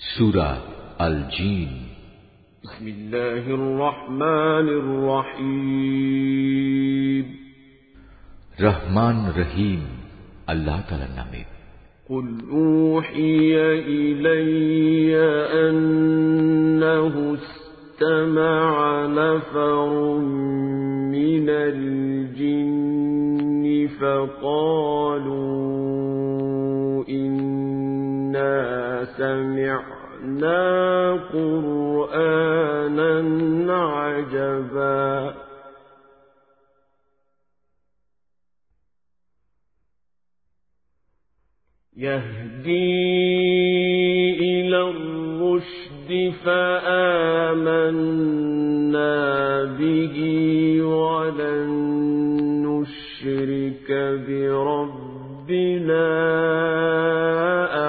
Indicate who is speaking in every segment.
Speaker 1: سورة الجين
Speaker 2: بسم الله الرحمن الرحيم.
Speaker 1: رحمن رحيم الله تعالى نامه
Speaker 2: قل أوحي إلي أنه استمع نفر من الجن فقالوا إنا سمعنا قرآنا عجبا يهدي إلى الرشد فآمنا به ولن نشرك بربنا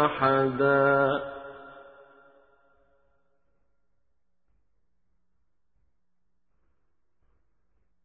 Speaker 2: أحدا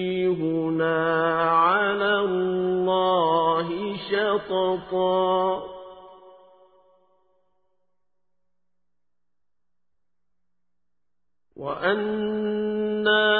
Speaker 2: سفيهنا على الله شططا وأنا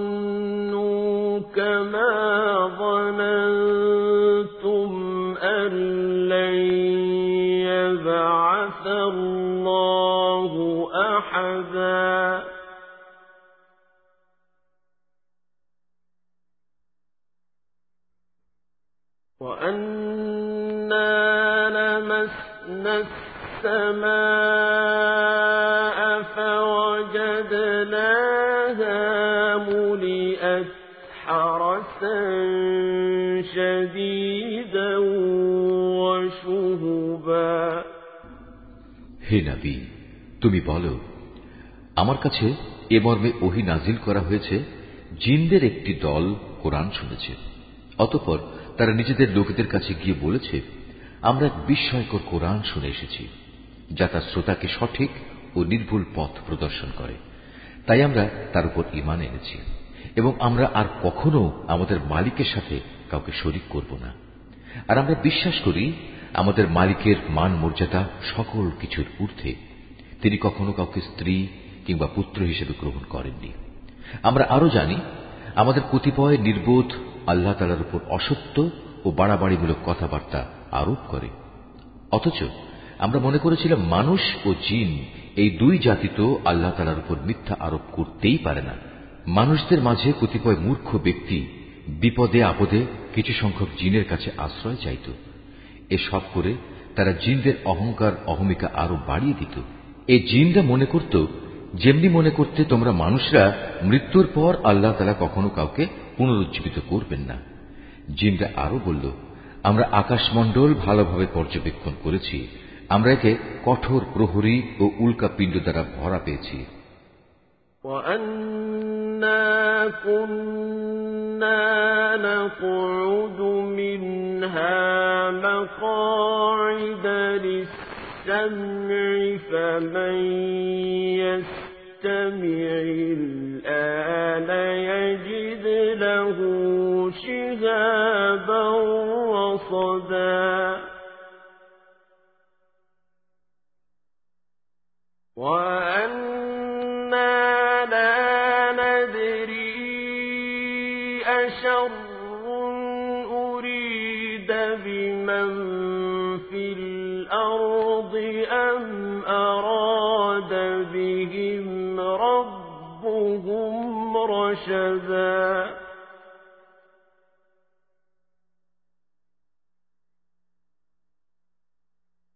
Speaker 2: كما ظننتم أن لن يبعث الله أحدا وأنا لمسنا السماء فوجدناها ملئت حرسا شديدا وشهبا
Speaker 1: হে নবী তুমি বলো আমার কাছে এ মর্মে ওহি নাজিল করা হয়েছে জিনদের একটি দল কোরআন শুনেছে অতঃপর তারা নিজেদের লোকেদের কাছে গিয়ে বলেছে আমরা এক বিস্ময়কর কোরআন শুনে এসেছি যা তার শ্রোতাকে সঠিক ও নির্ভুল পথ প্রদর্শন করে তাই আমরা তার উপর ইমান এনেছি এবং আমরা আর কখনো আমাদের মালিকের সাথে কাউকে শরিক করব না। আর আমরা বিশ্বাস করি, আমাদের মালিকের মান মর্যাদা সকল কিছুর ঊর্ধ্বে। তিনি কখনো কাউকে স্ত্রী কিংবা পুত্র হিসেবে গ্রহণ করেননি। আমরা আরও জানি, আমাদের কতিপয় নির্বোধ আল্লাহ তালার উপর অসত্য ও বাড়াবাড়িমূলক কথাবার্তা আরোপ করে। অথচ আমরা মনে করেছিলাম, মানুষ ও জিন এই দুই জাতি তো আল্লাহ তালার উপর মিথ্যা আরোপ করতেই পারে না। মানুষদের মাঝে কতিপয় মূর্খ ব্যক্তি বিপদে, আপদে কিছু সংখ্যক জিনের কাছে আশ্রয় চাইত। এসব করে তারা জিনদের অহংকার, অহমিকা আরও বাড়িয়ে দিত। এই জিনরা মনে করত, যেমনি মনে করতে তোমরা মানুষরা মৃত্যুর পর আল্লাহ তালা কখনো কাউকে পুনরুজ্জীবিত করবেন না। জিনরা আরও বলল, আমরা আকাশমণ্ডল ভালোভাবে পর্যবেক্ষণ করেছি। আমরা একে কঠোর প্রহরী ও উল্কা পিণ্ড দ্বারা ভরা পেয়েছি।
Speaker 2: وأنا كنا نقعد منها مقاعد للسمع فمن يستمع الآن يجد له شهابا رصدا أريد بمن في الأرض أم أراد بهم ربهم رشدا.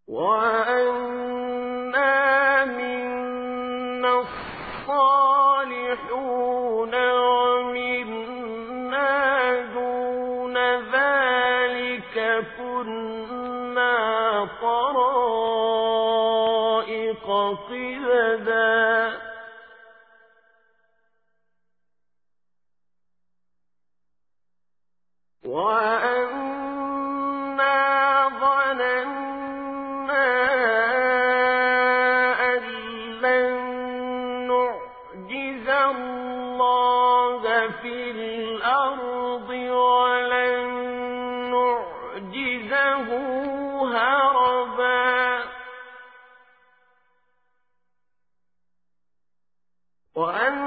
Speaker 2: وأنا كنا طرائق قددا وأنا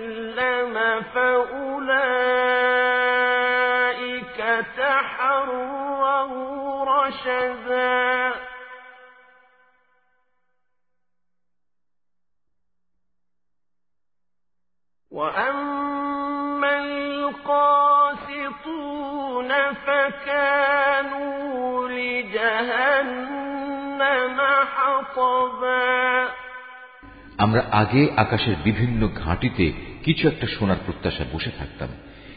Speaker 2: أسلم فأولئك تحروا رشدا. وأما القاسطون فكانوا لجهنم حطبا.
Speaker 1: আমরা আগে আকাশের বিভিন্ন ঘাঁটিতে কিছু একটা শোনার প্রত্যাশা বসে থাকতাম।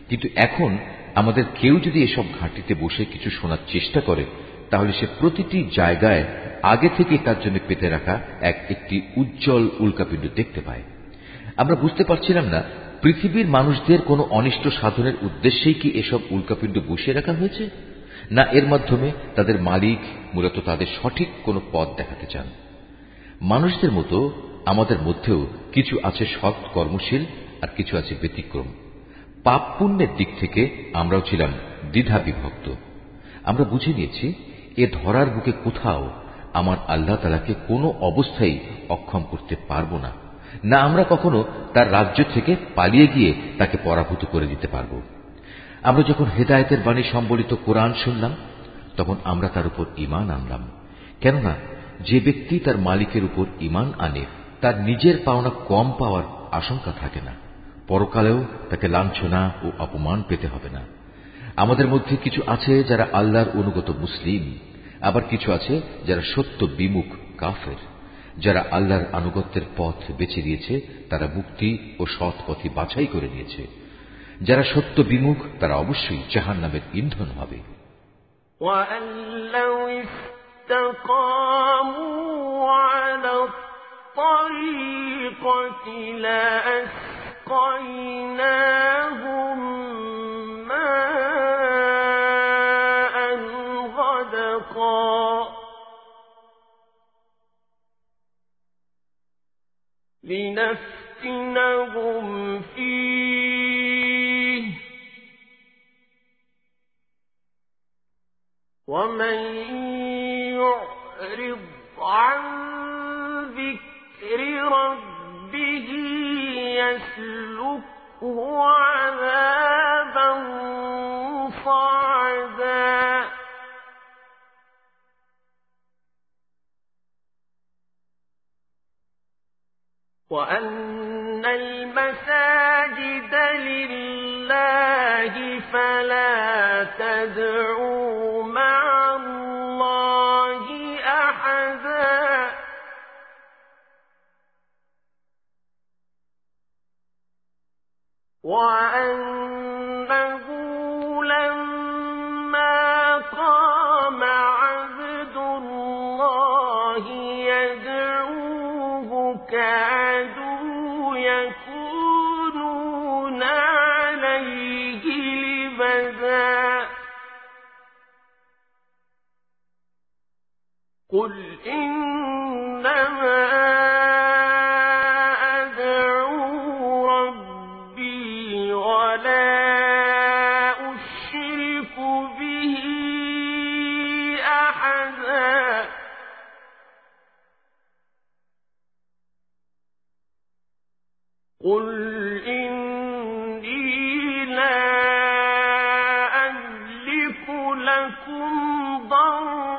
Speaker 1: কিন্তু এখন আমাদের কেউ যদি এসব ঘাঁটিতে বসে কিছু শোনার চেষ্টা করে, তাহলে সে প্রতিটি জায়গায় আগে থেকে তার জন্য পেতে রাখা এক একটি উজ্জ্বল উল্কাপিণ্ড দেখতে পায়। আমরা বুঝতে পারছিলাম না, পৃথিবীর মানুষদের কোনো অনিষ্ট সাধনের উদ্দেশ্যেই কি এসব উল্কাপিণ্ড বসিয়ে রাখা হয়েছে? না এর মাধ্যমে তাদের মালিক মূলত তাদের সঠিক কোনো পথ দেখাতে চান। মানুষদের মতো আমাদের মধ্যেও কিছু আছে সৎ কর্মশীল আর কিছু আছে ব্যতিক্রম। পাপ পুণ্যের দিক থেকে আমরাও ছিলাম দ্বিধা বিভক্ত। আমরা বুঝে নিয়েছি, এ ধরার বুকে কোথাও আমার আল্লাহ তালাকে কোনো অবস্থায় অক্ষম করতে পারব না। না আমরা কখনো তার রাজ্য থেকে পালিয়ে গিয়ে তাকে পরাভূত করে দিতে পারব। আমরা যখন হেদায়তের বাণী সম্বলিত কোরআন শুনলাম, তখন আমরা তার উপর ইমান আনলাম। কেননা, যে ব্যক্তি তার মালিকের উপর ইমান আনে তার নিজের পাওনা কম পাওয়ার আশঙ্কা থাকে না পরকালেও তাকে লাঞ্ছনা ও অপমান পেতে হবে না আমাদের মধ্যে কিছু আছে যারা আল্লাহর অনুগত মুসলিম আবার কিছু আছে যারা সত্য বিমুখ কাফের যারা আল্লাহর আনুগত্যের পথ বেছে নিয়েছে তারা মুক্তি ও সৎ পথে বাছাই করে নিয়েছে যারা সত্য বিমুখ তারা অবশ্যই জাহান নামের ইন্ধন হবে
Speaker 2: وأن لو استقاموا على الطريقة لأسقيناهم ماء غدقا. لنفتنهم فيه. ومن يعرض عن ربه يسلكه عذابا صعدا. وأن المساجد لله فلا تدعوا وأنه لما قام عبد الله يدعوه كادوا يكونون عليه لبدا قل إنما لكم ضرا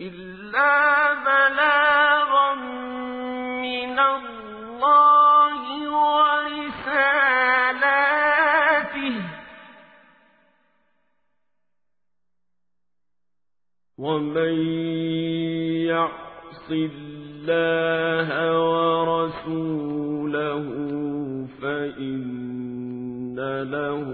Speaker 2: إلا بلاغا من الله ورسالاته. ومن يعص الله ورسوله فإن له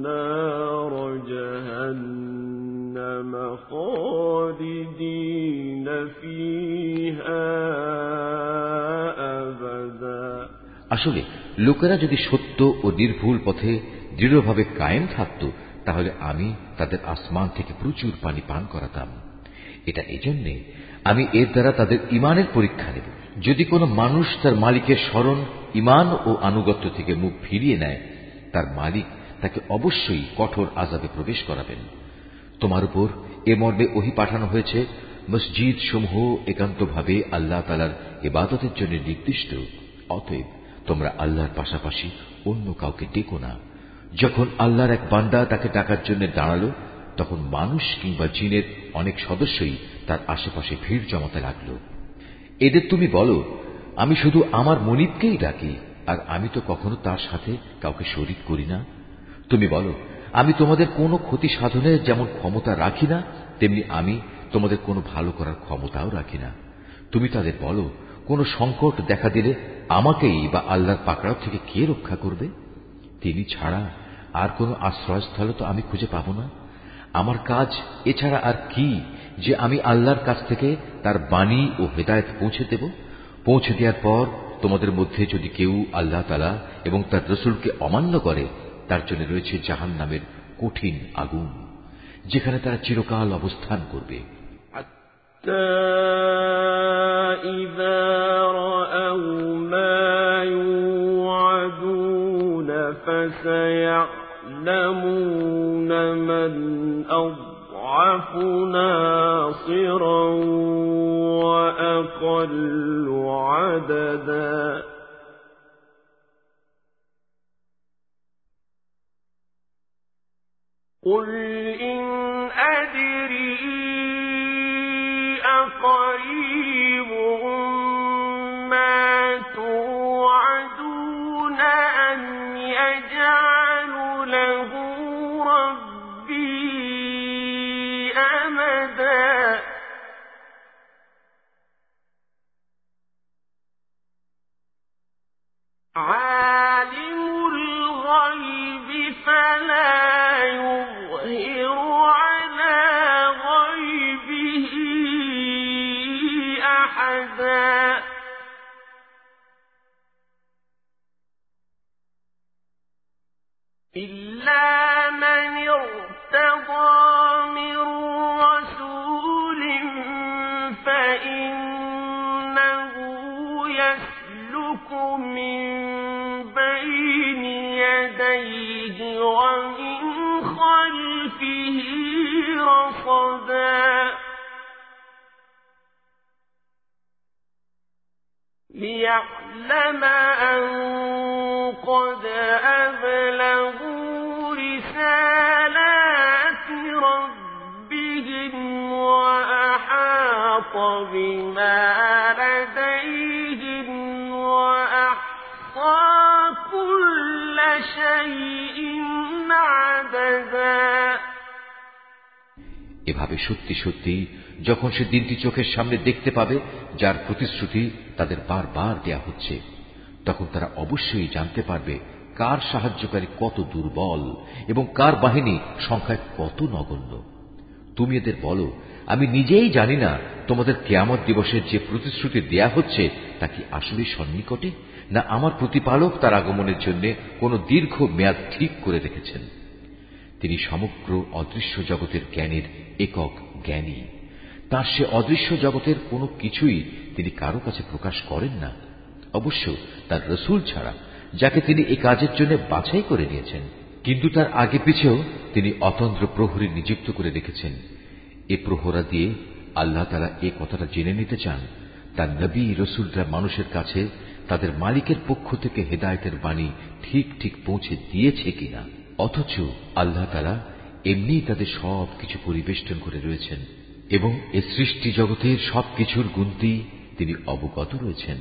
Speaker 2: نار جهنم خالدين فيها أبدا
Speaker 1: আসলে লোকেরা যদি সত্য ও নির্ভুল পথে দৃঢ়ভাবে কায়েম থাকত তাহলে আমি তাদের আসমান থেকে প্রচুর পানি পান করাতাম এটা এজন্যে আমি এর দ্বারা তাদের ইমানের পরীক্ষা নেব যদি কোনো মানুষ তার মালিকের স্মরণ ইমান ও আনুগত্য থেকে মুখ ফিরিয়ে নেয় তার মালিক তাকে অবশ্যই কঠোর আজাবে প্রবেশ করাবেন। তোমার উপর এ মর্মে ওহি পাঠানো হয়েছে মসজিদ সমূহ একান্তভাবে আল্লাহ তালার এবাদতের জন্য নির্দিষ্ট, অতএব তোমরা আল্লাহর পাশাপাশি অন্য কাউকে ডেকো না। যখন আল্লাহর এক বান্দা তাকে ডাকার জন্য দাঁড়াল, তখন মানুষ কিংবা জিনের অনেক সদস্যই তার আশেপাশে ভিড় জমাতে লাগল। এদের তুমি বলো, আমি শুধু আমার মনিবকেই ডাকি? আর আমি তো কখনো তার সাথে কাউকে শরিক করি না। তুমি বলো, আমি তোমাদের কোনো ক্ষতি সাধনের যেমন ক্ষমতা রাখি না, তেমনি আমি তোমাদের কোনো ভালো করার ক্ষমতাও রাখি না। তুমি তাদের বলো, কোনো সংকট দেখা দিলে আমাকেই বা আল্লাহর পাকড়াও থেকে কে রক্ষা করবে? তিনি ছাড়া আর কোনো আশ্রয়স্থল তো আমি খুঁজে পাব না। আমার কাজ এছাড়া আর কি যে আমি আল্লাহর কাছ থেকে তার বাণী ও হেদায়ত পৌঁছে দেব? পৌঁছে দেওয়ার পর তোমাদের মধ্যে যদি কেউ আল্লাহ তালা এবং তার রসুলকে অমান্য করে, তার জন্য রয়েছে জাহান নামের কঠিন আগুন, যেখানে তারা চিরকাল অবস্থান করবে।
Speaker 2: إذا فسيعلمون من أضعف ناصرا وأقل عددا. قل إن أدري أقريب أحدا ليعلم أن قد أبلغوا رسالات ربهم وأحاط بما لديهم وأحصى كل شيء عددا
Speaker 1: এভাবে সত্যি সত্যি যখন সে দিনটি চোখের সামনে দেখতে পাবে, যার প্রতিশ্রুতি তাদের বারবার দেয়া হচ্ছে, তখন তারা অবশ্যই জানতে পারবে কার সাহায্যকারী কত দুর্বল এবং কার বাহিনী সংখ্যায় কত নগণ্য। তুমি এদের বলো, আমি নিজেই জানি না তোমাদের কেয়ামত দিবসের যে প্রতিশ্রুতি দেয়া হচ্ছে, তা কি আসলে সন্নিকটে? না আমার প্রতিপালক তার আগমনের জন্য কোন দীর্ঘ মেয়াদ ঠিক করে রেখেছেন? তিনি সমগ্র অদৃশ্য জগতের জ্ঞানের একক জ্ঞানী। তার সে অদৃশ্য জগতের কোনো কিছুই তিনি কারও কাছে প্রকাশ করেন না। অবশ্য তার রসুল ছাড়া, যাকে তিনি এই কাজের জন্য বাছাই করে নিয়েছেন, কিন্তু তার আগে পিছেও তিনি অতন্ত্র প্রহরী নিযুক্ত করে রেখেছেন। এ প্রহরা দিয়ে আল্লাহ তারা এ কথাটা জেনে নিতে চান, তার নবী রসুলরা মানুষের কাছে তাদের মালিকের পক্ষ থেকে হেদায়তের বাণী ঠিক ঠিক পৌঁছে দিয়েছে কিনা। অথচ আল্লাহ তারা এমনি তাদের সব কিছু পরিবেষ্টন করে রয়েছেন। এবং এ সৃষ্টি জগতের সবকিছুর গুনতি তিনি অবগত রয়েছেন।